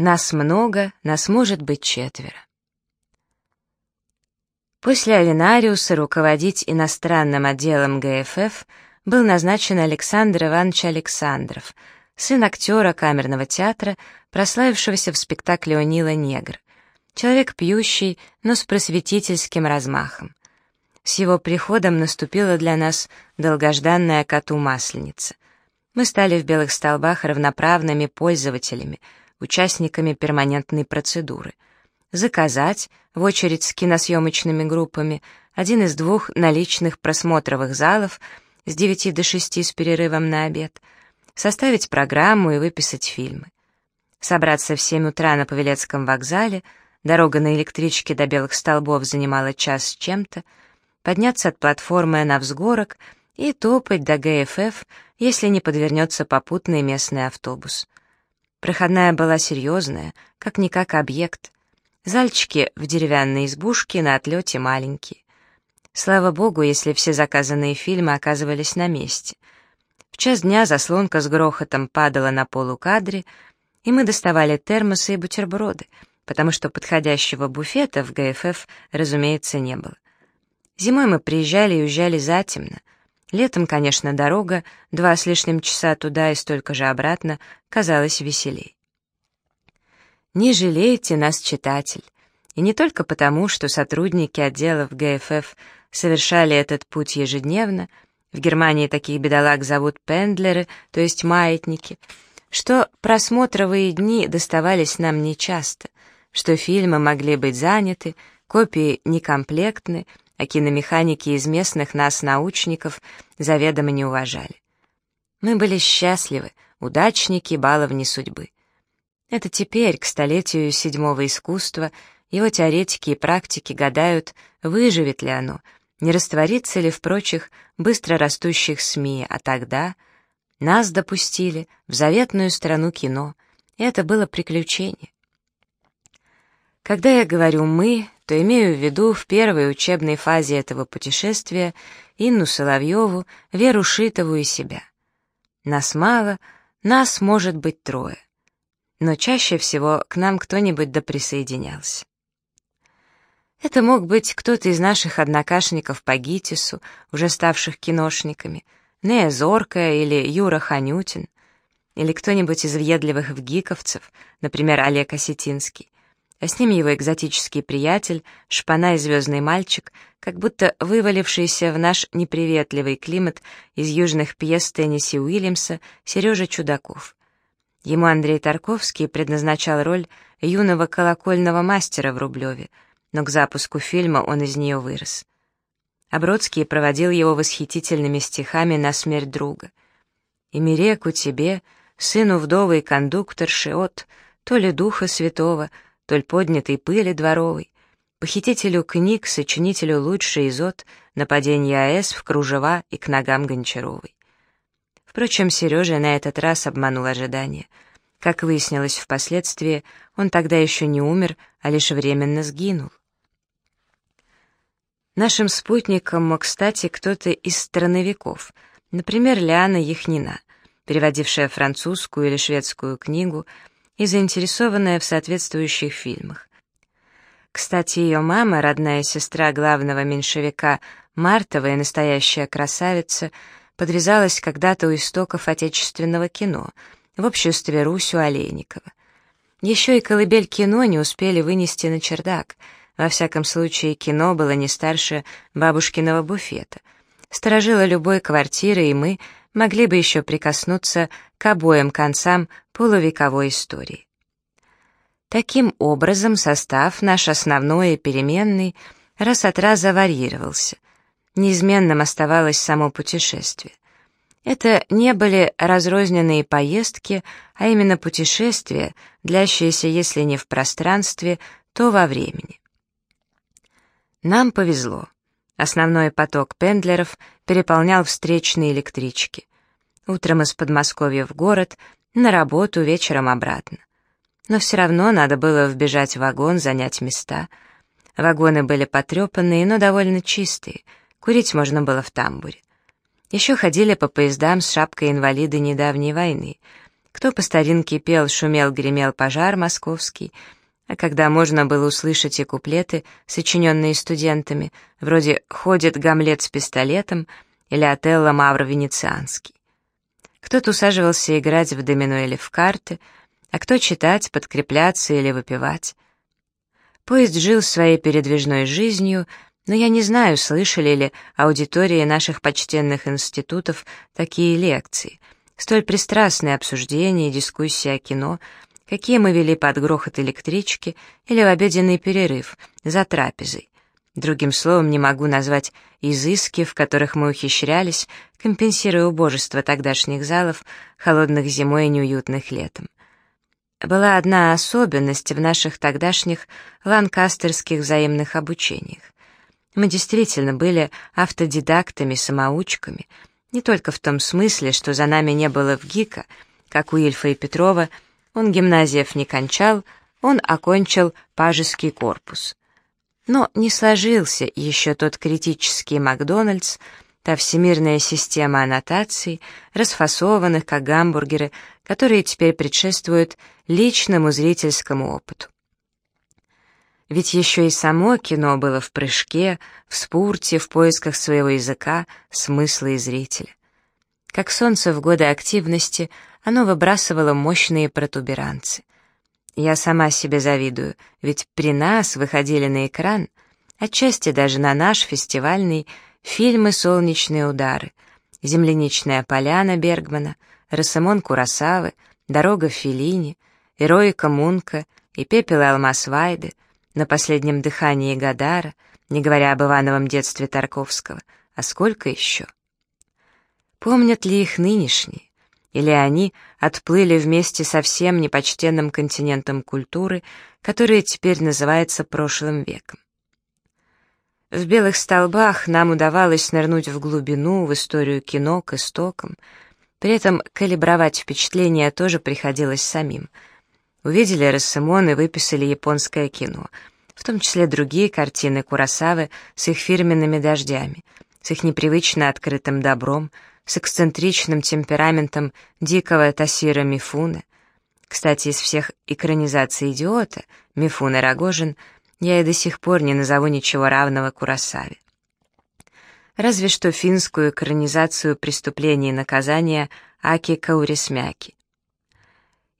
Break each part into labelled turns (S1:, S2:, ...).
S1: Нас много, нас может быть четверо. После Авинариуса руководить иностранным отделом ГФФ был назначен Александр Иванович Александров, сын актера камерного театра, прославившегося в спектакле «Онила негр». Человек пьющий, но с просветительским размахом. С его приходом наступила для нас долгожданная коту масленица. Мы стали в белых столбах равноправными пользователями, участниками перманентной процедуры — заказать в очередь с киносъемочными группами один из двух наличных просмотровых залов с 9 до 6 с перерывом на обед, составить программу и выписать фильмы. Собраться в 7 утра на Павелецком вокзале, дорога на электричке до Белых столбов занимала час с чем-то, подняться от платформы на взгорок и топать до ГФФ, если не подвернется попутный местный автобус. Проходная была серьезная, как-никак объект — Зальчики в деревянной избушке на отлете маленькие. Слава богу, если все заказанные фильмы оказывались на месте. В час дня заслонка с грохотом падала на полу кадре, и мы доставали термосы и бутерброды, потому что подходящего буфета в ГФФ, разумеется, не было. Зимой мы приезжали и уезжали затемно. Летом, конечно, дорога, два с лишним часа туда и столько же обратно, казалась веселей. Не жалейте нас, читатель. И не только потому, что сотрудники отделов ГФФ совершали этот путь ежедневно, в Германии таких бедолаг зовут пендлеры, то есть маятники, что просмотровые дни доставались нам нечасто, что фильмы могли быть заняты, копии некомплектны, а киномеханики из местных нас научников заведомо не уважали. Мы были счастливы, удачники, баловни судьбы. Это теперь, к столетию седьмого искусства, его теоретики и практики гадают, выживет ли оно, не растворится ли в прочих быстро растущих СМИ, а тогда нас допустили в заветную страну кино, и это было приключение. Когда я говорю «мы», то имею в виду в первой учебной фазе этого путешествия Инну Соловьеву, Веру Шитову и себя. Нас мало, нас может быть трое но чаще всего к нам кто-нибудь да присоединялся. Это мог быть кто-то из наших однокашников по ГИТИСу, уже ставших киношниками, Нея Зоркая или Юра Ханютин, или кто-нибудь из въедливых вгиковцев, например, Олег Осетинский, а с ним его экзотический приятель, шпана и звездный мальчик, как будто вывалившийся в наш неприветливый климат из южных пьес Тенниси Уильямса Сережа Чудаков — Ему Андрей Тарковский предназначал роль юного колокольного мастера в Рублеве, но к запуску фильма он из нее вырос. А Бродский проводил его восхитительными стихами на смерть друга. «И реку тебе, сыну вдовы и кондукторши от, то ли духа святого, то ли поднятой пыли дворовой, похитителю книг, сочинителю лучший изот, нападение АЭС в кружева и к ногам Гончаровой. Впрочем, Сережа на этот раз обманул ожидания. Как выяснилось впоследствии, он тогда еще не умер, а лишь временно сгинул. Нашим спутником мог стать и кто-то из страновиков, например, Лиана Яхнина, переводившая французскую или шведскую книгу и заинтересованная в соответствующих фильмах. Кстати, ее мама, родная сестра главного меньшевика Мартова и настоящая красавица — подвязалась когда-то у истоков отечественного кино, в обществе Русю Олейникова. Еще и колыбель кино не успели вынести на чердак. Во всяком случае, кино было не старше бабушкиного буфета. Сторожила любой квартиры, и мы могли бы еще прикоснуться к обоим концам полувековой истории. Таким образом, состав наш основной и переменный раз от раза варьировался — неизменным оставалось само путешествие. Это не были разрозненные поездки, а именно путешествия, длящиеся, если не в пространстве, то во времени. Нам повезло. Основной поток пендлеров переполнял встречные электрички. Утром из Подмосковья в город, на работу, вечером обратно. Но все равно надо было вбежать в вагон, занять места. Вагоны были потрепанные, но довольно чистые — Курить можно было в тамбуре. Еще ходили по поездам с шапкой инвалиды недавней войны. кто по старинке пел, шумел, гремел пожар московский, а когда можно было услышать и куплеты, сочиненные студентами, вроде «Ходит Гамлет с пистолетом» или «Отелло Мавр Венецианский». Кто-то усаживался играть в домино или в карты, а кто читать, подкрепляться или выпивать. Поезд жил своей передвижной жизнью, но я не знаю, слышали ли аудитории наших почтенных институтов такие лекции, столь пристрастные обсуждения и дискуссии о кино, какие мы вели под грохот электрички или в обеденный перерыв, за трапезой. Другим словом, не могу назвать изыски, в которых мы ухищрялись, компенсируя убожество тогдашних залов, холодных зимой и неуютных летом. Была одна особенность в наших тогдашних ланкастерских взаимных обучениях. Мы действительно были автодидактами-самоучками, не только в том смысле, что за нами не было в ГИКа, как у Ильфа и Петрова, он гимназиев не кончал, он окончил пажеский корпус. Но не сложился еще тот критический Макдональдс, та всемирная система аннотаций, расфасованных как гамбургеры, которые теперь предшествуют личному зрительскому опыту. Ведь еще и само кино было в прыжке, в спорте, в поисках своего языка, смысла и зрителя. Как солнце в годы активности, оно выбрасывало мощные протуберанцы. Я сама себе завидую, ведь при нас выходили на экран, отчасти даже на наш фестивальный, фильмы «Солнечные удары», «Земляничная поляна» Бергмана, «Росомон Курасавы», «Дорога в Феллини», «Эроика Мунка» и «Пепел и алмаз Вайды», на последнем дыхании Гадара, не говоря об Ивановом детстве Тарковского, а сколько еще? Помнят ли их нынешние? Или они отплыли вместе со всем непочтенным континентом культуры, который теперь называется прошлым веком? В «Белых столбах» нам удавалось нырнуть в глубину, в историю кино, к истокам. При этом калибровать впечатления тоже приходилось самим — Увидели Рассамон и выписали японское кино, в том числе другие картины Курасавы с их фирменными дождями, с их непривычно открытым добром, с эксцентричным темпераментом дикого Тасира Мифуна. Кстати, из всех экранизаций «Идиота» Мифуна Рогожин я и до сих пор не назову ничего равного Курасаве. Разве что финскую экранизацию «Преступление и наказание» Аки Каурисмяки.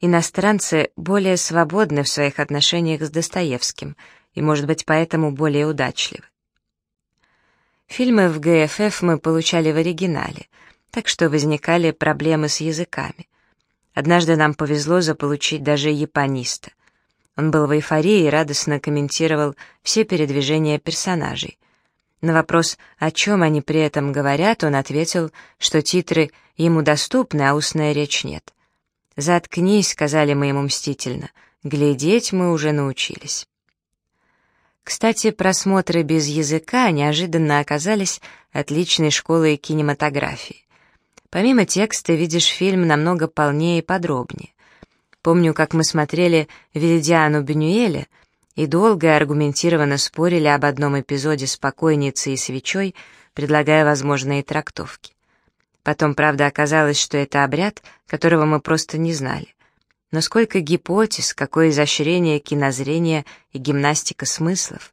S1: Иностранцы более свободны в своих отношениях с Достоевским и, может быть, поэтому более удачливы. Фильмы в ГФФ мы получали в оригинале, так что возникали проблемы с языками. Однажды нам повезло заполучить даже япониста. Он был в эйфории и радостно комментировал все передвижения персонажей. На вопрос, о чем они при этом говорят, он ответил, что титры ему доступны, а устная речь нет — «Заткнись», — сказали мы ему мстительно, — «глядеть мы уже научились». Кстати, просмотры без языка неожиданно оказались отличной школой кинематографии. Помимо текста видишь фильм намного полнее и подробнее. Помню, как мы смотрели «Веридиану Бенюэля» и долго и аргументированно спорили об одном эпизоде с покойницей и свечой, предлагая возможные трактовки. Потом, правда, оказалось, что это обряд, которого мы просто не знали. Но сколько гипотез, какое изощрение кинозрения и гимнастика смыслов.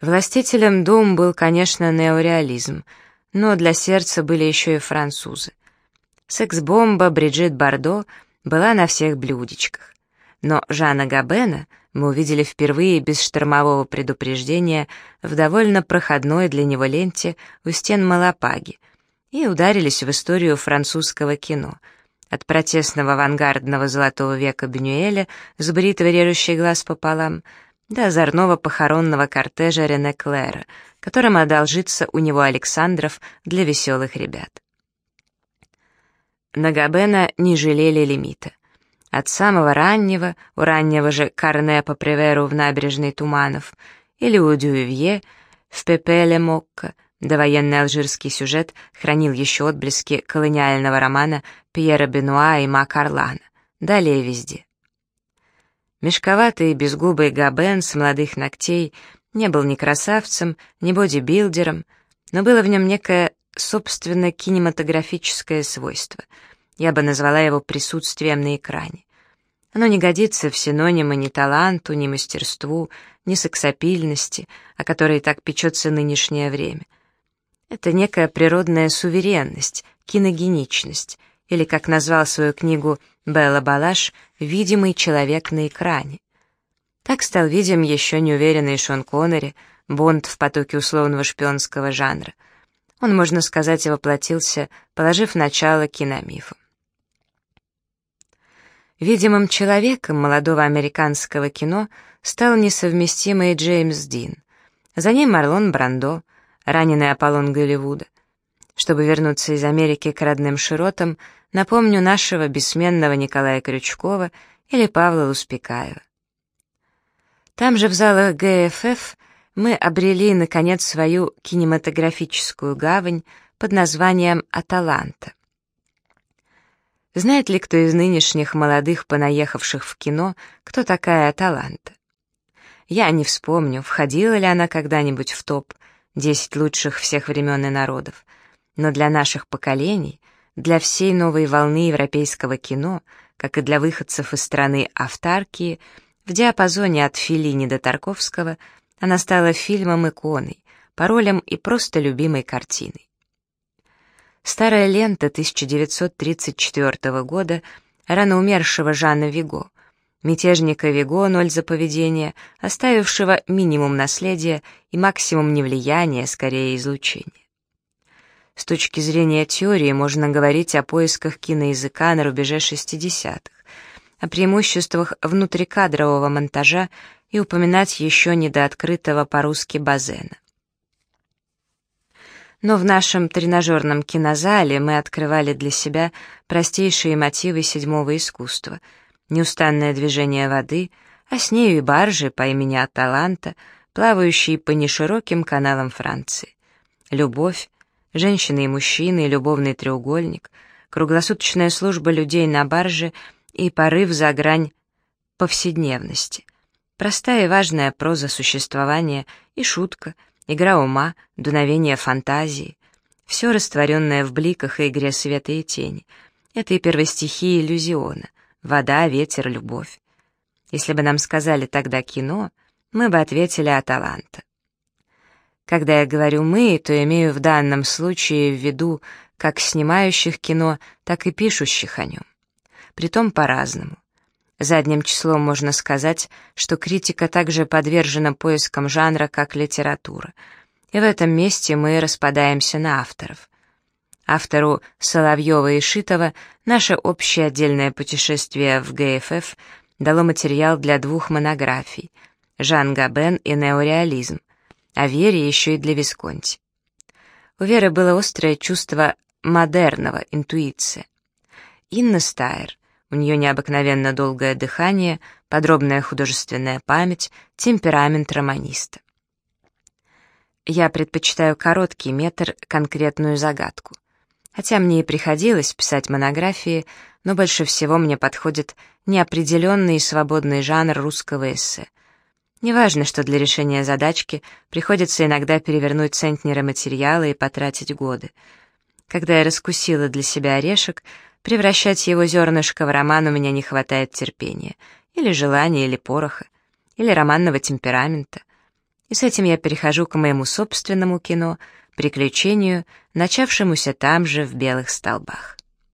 S1: Властителем Дум был, конечно, неореализм, но для сердца были еще и французы. Секс-бомба Бриджит Бардо была на всех блюдечках. Но Жанна Габена мы увидели впервые без штормового предупреждения в довольно проходной для него ленте у стен Малапаги и ударились в историю французского кино. От протестного авангардного золотого века Бенюэля с бритвой режущей глаз пополам до озорного похоронного кортежа Рене Клэра, которым одолжится у него Александров для веселых ребят. На Габена не жалели лимита. От самого раннего, у раннего же Карне по Преверу в набережной Туманов, или у Дюевье в Пепеле Мокко, Довоенный алжирский сюжет хранил еще отблески колониального романа Пьера Бенуа и Ма Карлана. Далее везде. Мешковатый безгубый Габен с молодых ногтей не был ни красавцем, ни бодибилдером, но было в нем некое собственно кинематографическое свойство. Я бы назвала его присутствием на экране. Оно не годится в синонимы ни таланту, ни мастерству, ни сексапильности, о которой так печется нынешнее время. Это некая природная суверенность, киногеничность, или, как назвал свою книгу Белла Балаш, «видимый человек на экране». Так стал видим еще неуверенный Шон Коннери, Бонд в потоке условного шпионского жанра. Он, можно сказать, воплотился, положив начало киномифам. Видимым человеком молодого американского кино стал несовместимый Джеймс Дин. За ним Марлон Брандо, раненый Аполлон Голливуда. Чтобы вернуться из Америки к родным широтам, напомню нашего бессменного Николая Крючкова или Павла Луспекаева. Там же в залах ГФФ мы обрели, наконец, свою кинематографическую гавань под названием «Аталанта». Знает ли кто из нынешних молодых, понаехавших в кино, кто такая Аталанта? Я не вспомню, входила ли она когда-нибудь в топ «10 лучших всех времен и народов», но для наших поколений, для всей новой волны европейского кино, как и для выходцев из страны автаркии, в диапазоне от Филини до Тарковского она стала фильмом-иконой, паролем и просто любимой картиной. Старая лента 1934 года рано умершего Жана Виго, мятежника Виго ноль за поведение, оставившего минимум наследия и максимум невлияния, скорее излучения. С точки зрения теории можно говорить о поисках киноязыка на рубеже 60-х, о преимуществах внутрикадрового монтажа и упоминать еще недооткрытого по-русски Базена. Но в нашем тренажерном кинозале мы открывали для себя простейшие мотивы седьмого искусства, неустанное движение воды, а с нею и баржи по имени Аталанта, плавающие по нешироким каналам Франции. Любовь, женщины и мужчины, любовный треугольник, круглосуточная служба людей на барже и порыв за грань повседневности. Простая и важная проза существования и шутка — игра ума, дуновение фантазии, все растворенное в бликах и игре света и тени. Это и первостихии иллюзиона, вода, ветер, любовь. Если бы нам сказали тогда кино, мы бы ответили «Аталанта». Когда я говорю «мы», то имею в данном случае в виду как снимающих кино, так и пишущих о нем. Притом по-разному. Задним числом можно сказать, что критика также подвержена поискам жанра, как литература. И в этом месте мы распадаемся на авторов. Автору Соловьева и Шитова наше общее отдельное путешествие в ГФФ дало материал для двух монографий «Жан Габен» и «Неореализм», а Вере еще и для Висконти. У Веры было острое чувство модерного, интуиция. Инна Стайер — у нее необыкновенно долгое дыхание, подробная художественная память, темперамент романиста. Я предпочитаю короткий метр, конкретную загадку. Хотя мне и приходилось писать монографии, но больше всего мне подходит неопределенный и свободный жанр русского эссе. Неважно, что для решения задачки приходится иногда перевернуть центнеры материала и потратить годы. Когда я раскусила для себя орешек, Превращать его зернышко в роман у меня не хватает терпения, или желания, или пороха, или романного темперамента. И с этим я перехожу к моему собственному кино, приключению, начавшемуся там же, в белых столбах.